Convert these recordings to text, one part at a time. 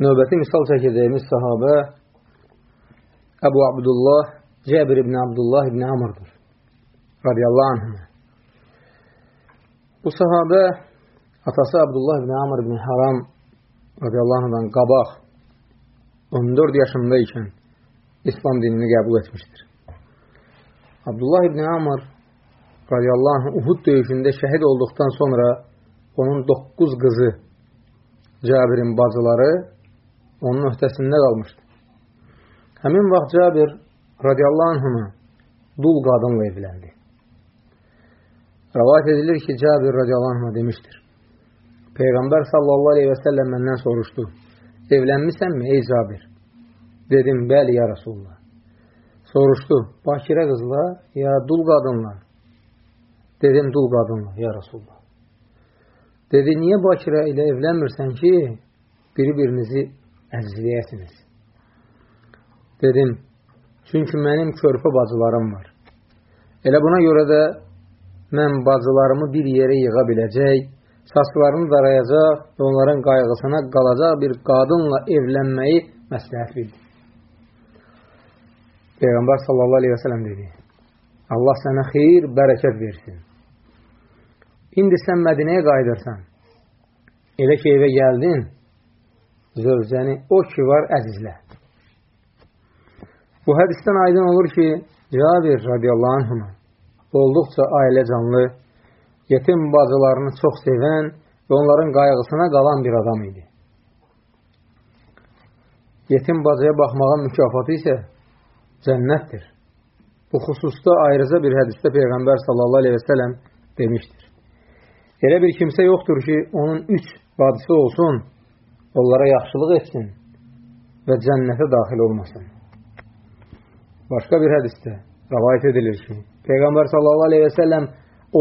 növbəti misal çəkəcəyimiz sahabə Əbu Abdullah Cəbir ibn Abdullah ibn Amrdır. Radiyallahu anhına. Bu sahabə atası Abdullah ibn Amr ibn Haram radiyallahu anhdan qabaq 14 yaşında ikən İslam dinini qəbul etmişdir. Abdullah ibn Amr radiyallahu anh Uhud döyüşündə şəhid olduqdan sonra onun 9 qızı Cabirin bacıları onun öhdəsində qalmışdı. Həmin vaxt Cabir radiyallahu anhına dul qadınla evləndi. Rəvayət edilir ki, Cabir radiyallahu anhına demişdir. Peyğəmbər sallallahu aleyhi və səlləm məndən soruşdu. Evlənmisənmi ey Cabir? Dedim, bəli ya Rasulullah. Soruşdu, bakirə qızla ya dul qadınla? Dedim, dul qadınla ya Rasulullah. Dedi, niyə bakirə ilə evlənmirsən ki, biri-birinizi əzizləyəsiniz? Dedim, çünki mənim körpə bacılarım var. Elə buna görə də mən bacılarımı bir yerə yığa biləcək, saçlarını darayacaq və onların qayğısına qalacaq bir qadınla evlənməyi məsləhət bildim. Peyğəmbər sallallahu aleyhi və sələm dedi, Allah sənə xeyir, bərəkət versin. İndi sən Mədinəyə qayıdırsan. Elə ki, evə gəldin, zövcəni o ki var əzizlə. Bu hədisdən aydın olur ki, Cabir radiyallahu anhına olduqca ailə canlı, yetim bacılarını çox sevən və onların qayğısına qalan bir adam idi. Yetim bacıya baxmağın mükafatı isə cənnətdir. Bu xüsusda ayrıca bir hədisdə Peyğəmbər sallallahu aleyhi və sələm demişdir. Elə bir kimsə yoxdur ki, onun üç bacısı olsun, onlara yaxşılıq etsin və cənnətə daxil olmasın. Başqa bir hədisdə rəvayət edilir ki, Peyğəmbər sallallahu aleyhi və səlləm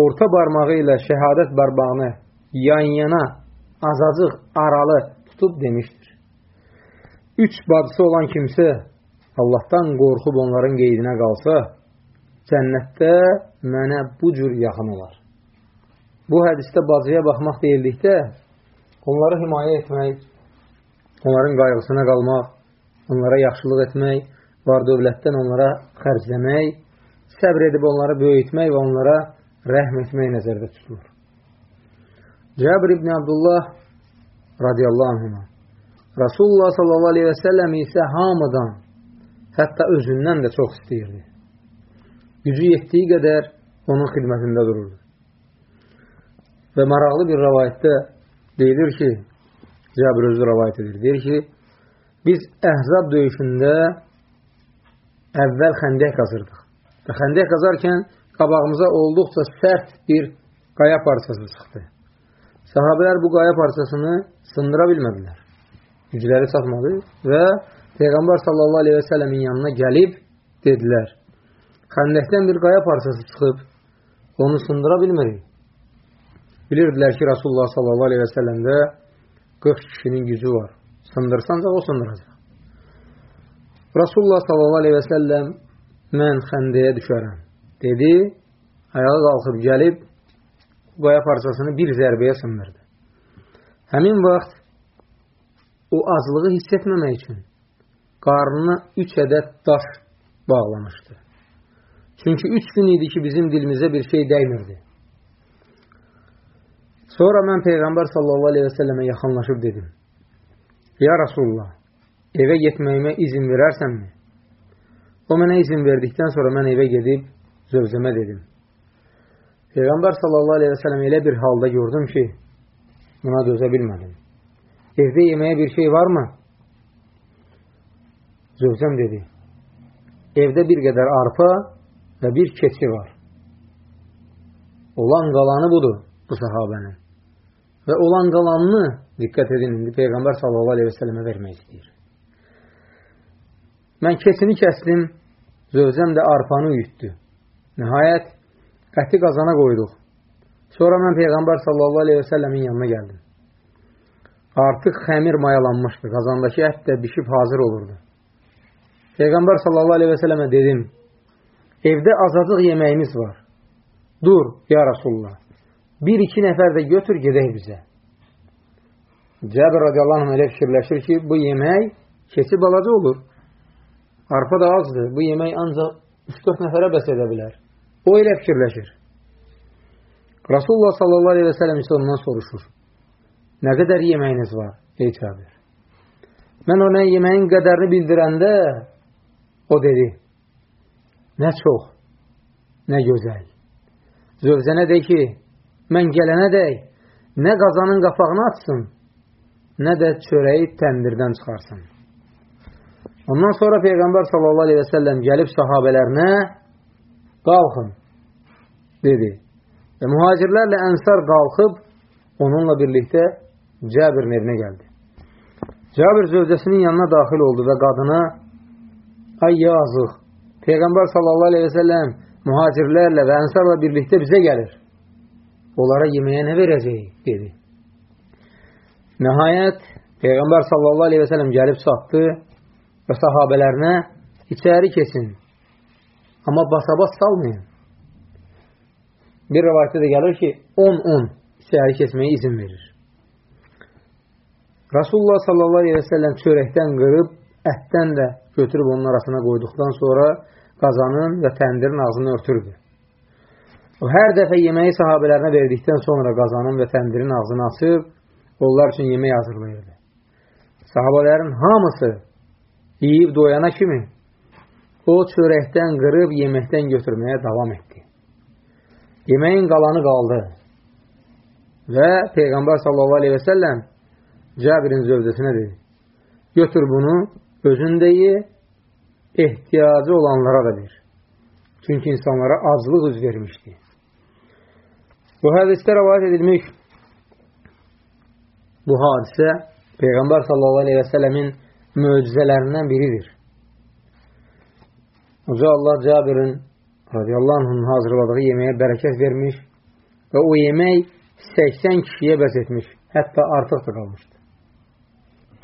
orta barmağı ilə şəhadət barmağını yan-yana, azacıq aralı tutub demişdir. Üç bacısı olan kimsə Allahdan qorxub onların qeydinə qalsa, cənnətdə mənə bu cür yaxın olar. Bu hədisdə bacıya baxmaq deyildikdə, onları himayə etmək, onların qayğısına qalmaq, onlara yaxşılıq etmək, var dövlətdən onlara xərcləmək, səbr edib onları böyütmək və onlara rəhm etmək nəzərdə tutulur. Cəbir ibn Abdullah radiyallahu anhına Rasulullah sallallahu aleyhi və səlləm isə hamıdan, hətta özündən də çox istəyirdi. Gücü yetdiyi qədər onun xidmətində dururdu. Və maraqlı bir rəvayətdə deyilir ki, Cəbir özü rəvayət edir. Deyir ki, biz Əhzab döyüşündə əvvəl xəndək qazırdıq. Və xəndək qazarkən qabağımıza olduqca sərt bir qaya parçası çıxdı. Sahabələr bu qaya parçasını sındıra bilmədilər. Gücləri çatmadı və Peyğəmbər sallallahu aleyhi və sələmin yanına gəlib dedilər, xəndəkdən bir qaya parçası çıxıb, onu sındıra bilmirik. Bilirdilər ki, Rasulullah sallallahu aleyhi və sələmdə 40 kişinin gücü var. Sındırsancaq o sındıracaq. Rasulullah sallallahu aleyhi və səlləm mən xəndəyə düşərəm dedi, ayağa qalxıb gəlib qaya parçasını bir zərbəyə sındırdı. Həmin vaxt o aclığı hiss etməmək üçün qarnına üç ədəd daş bağlamışdı. Çünki üç gün idi ki, bizim dilimizə bir şey dəymirdi. Sonra mən Peyğəmbər sallallahu aleyhi və səlləmə yaxınlaşıb dedim. Ya Rasulullah, evə getməyimə izin verərsənmi? O mənə izin verdikdən sonra mən evə gedib zövcəmə dedim. Peyğəmbər sallallahu aleyhi və səlləm elə bir halda gördüm ki, buna dözə bilmədim. Evdə yeməyə bir şey varmı? Zövcəm dedi, evdə bir qədər arpa və bir keçi var. Olan qalanı budur bu sahabənin. Və olan qalanını, diqqət edin, indi Peyğəmbər sallallahu aleyhi və səlləmə vermək istəyir. Mən keçini kəsdim, zövcəm də arpanı üyütdü. Nəhayət, əti qazana qoyduq. Sonra mən Peyğəmbər sallallahu aleyhi və səlləmin yanına gəldim. Artıq xəmir mayalanmışdı, qazandakı ət də bişib hazır olurdu. Peyğəmbər sallallahu aleyhi və sələmə dedim, evdə azacıq yeməyimiz var. Dur, ya Rasulullah, bir-iki nəfər də götür gedək bizə. Cəbir radiyallahu anh elə fikirləşir ki, bu yemək keçi balaca olur. Arpa da azdır. Bu yemək ancaq 3-4 nəfərə bəs edə bilər. O elə fikirləşir. Rasulullah sallallahu aleyhi və sələm isə ondan soruşur. Nə qədər yeməyiniz var? Ey Cəbir. Mən ona yeməyin qədərini bildirəndə o dedi, nə çox, nə gözəl. Zövzənə de ki, mən gələnə dək, nə qazanın qapağını açsın, nə də çörəyi təndirdən çıxarsın. Ondan sonra Peyğəmbər sallallahu aleyhi və səlləm gəlib sahabələrinə qalxın, dedi. Və mühacirlərlə ənsar qalxıb, onunla birlikdə Cəbirin evinə gəldi. Cəbir zövcəsinin yanına daxil oldu və qadına ay yazıq, Peyğəmbər sallallahu aleyhi və səlləm mühacirlərlə və ənsarla birlikdə bizə gəlir. Onlara yeməyə nə verəcəyik? dedi. Nəhayət, Peyğəmbər sallallahu aleyhi və səlləm gəlib çatdı və sahabələrinə içəri kesin. Amma basabas salmayın. Bir rəvayətdə də gəlir ki, 10-10 içəri kesməyə izin verir. Rasulullah sallallahu aleyhi və səlləm çörəkdən qırıb, ətdən də götürüb onun arasına qoyduqdan sonra qazanın və təndirin ağzını örtürdü. O, hər dəfə yeməyi sahabələrinə verdikdən sonra qazanın və təndirin ağzını açıb, onlar üçün yemək hazırlayırdı. Sahabələrin hamısı yiyib doyana kimi o çörəkdən qırıb yeməkdən götürməyə davam etdi. Yeməyin qalanı qaldı və Peyğəmbər səlləm Cabirin zövcəsinə dedi, götür bunu, özün də ye, ehtiyacı olanlara da ver. Çünki insanlara aclıq üz vermişdi. Bu hədisdə rəvayət edilmiş bu hadisə Peyğəmbər sallallahu aleyhi və sələmin möcüzələrindən biridir. Uca Allah Cabirin radiyallahu anhın hazırladığı yeməyə bərəkət vermiş və o yemək 80 kişiyə bəz etmiş, hətta artıq da qalmışdı.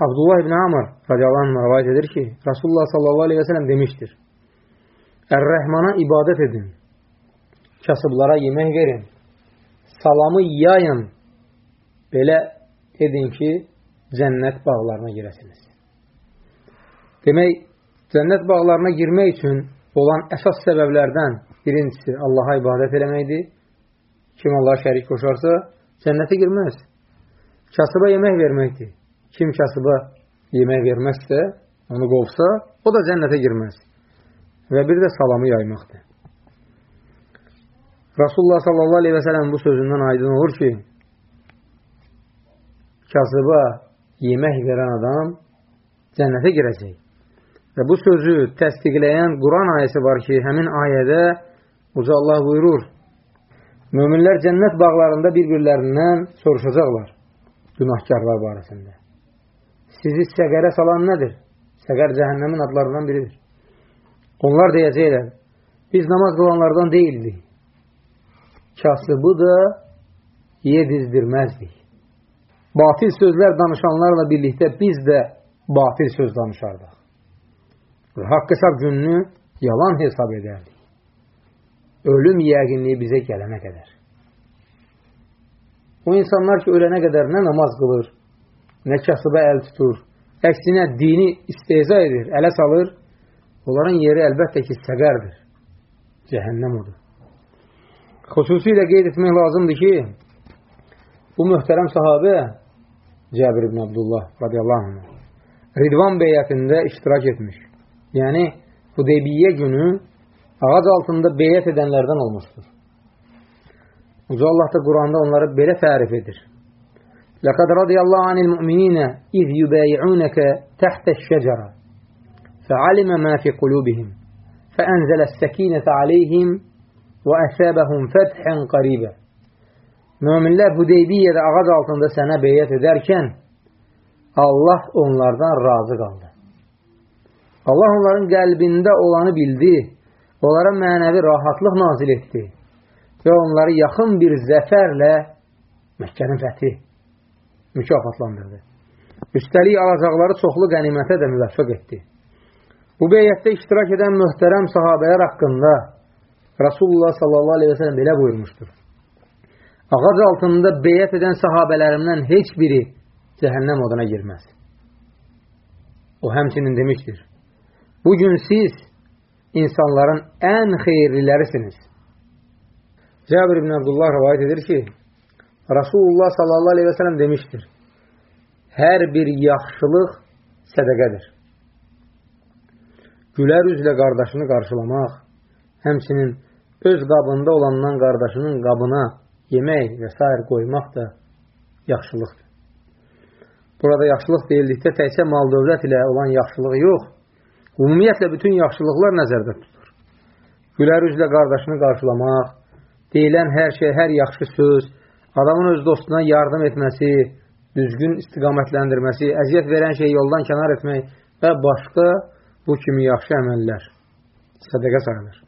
Abdullah ibn Amr radiyallahu anh rəvayət edir ki, Rasulullah sallallahu aleyhi və sələm demişdir, Ər-Rəhmana ibadət edin, kasıblara yemək verin, salamı yayın, belə edin ki, cənnət bağlarına girəsiniz. Demək, cənnət bağlarına girmək üçün olan əsas səbəblərdən birincisi Allaha ibadət eləməkdir. Kim Allaha şərik qoşarsa, cənnətə girməz. Kasıba yemək verməkdir. Kim kasıba yemək verməzsə, onu qovsa, o da cənnətə girməz. Və bir də salamı yaymaqdır. Rasulullah sallallahu aleyhi və sələm bu sözündən aydın olur ki, kasıba yemək verən adam cənnətə girəcək. Və bu sözü təsdiqləyən Quran ayəsi var ki, həmin ayədə Uca Allah buyurur, Möminlər cənnət bağlarında bir-birlərindən soruşacaqlar günahkarlar barəsində. Sizi səqərə salan nədir? Səqər cəhənnəmin adlarından biridir. Onlar deyəcəklər, biz namaz qılanlardan deyildik. Kasıbı da yedizdirməzdik. Batil sözlər danışanlarla birlikdə biz də batil söz danışardıq. Və haqq hesab gününü yalan hesab edərdik. Ölüm yəqinliyi bizə gələnə qədər. O insanlar ki, ölənə qədər nə namaz qılır, nə kasıba əl tutur, əksinə dini isteza edir, ələ salır, onların yeri əlbəttə ki, səqərdir. Cəhənnəm odur. Xüsusilə qeyd etmək lazımdır ki, bu möhtərəm sahabə Cəbir ibn Abdullah radiyallahu anh Ridvan beyyətində iştirak etmiş. Yəni, Hudeybiyyə günü ağac altında beyyət edənlərdən olmuşdur. Uca Allah da Quranda onları belə tərif edir. لقد رضي الله عن المؤمنين إذ يبايعونك تحت الشجرة فعلم ما في قلوبهم فأنزل السكينة عليهم وأثابهم فتحا قريبا Möminlər Hudeybiyyədə ağac altında sənə beyyət edərkən Allah onlardan razı qaldı. Allah onların qəlbində olanı bildi, onlara mənəvi rahatlıq nazil etdi və onları yaxın bir zəfərlə Məkkənin fəthi mükafatlandırdı. Üstəlik alacaqları çoxlu qənimətə də müvəffəq etdi. Bu beyyətdə iştirak edən möhtərəm sahabələr haqqında Rasulullah sallallahu aleyhi və sələm belə buyurmuşdur. Ağac altında beyyət edən sahabələrimdən heç biri cəhənnəm oduna girməz. O həmçinin demişdir. Bugün siz insanların ən xeyirlilərisiniz. Cəbir ibn Abdullah rivayət edir ki, Rasulullah sallallahu aleyhi və sələm demişdir. Hər bir yaxşılıq sədəqədir. Gülər üzlə qardaşını qarşılamaq, həmçinin öz qabında olandan qardaşının qabına yemək və s. qoymaq da yaxşılıqdır. Burada yaxşılıq deyildikdə təkcə mal dövlət ilə olan yaxşılıq yox, ümumiyyətlə bütün yaxşılıqlar nəzərdə tutulur. Gülər üzlə qardaşını qarşılamaq, deyilən hər şey, hər yaxşı söz, adamın öz dostuna yardım etməsi, düzgün istiqamətləndirməsi, əziyyət verən şeyi yoldan kənar etmək və başqa bu kimi yaxşı əməllər sədəqə sayılır.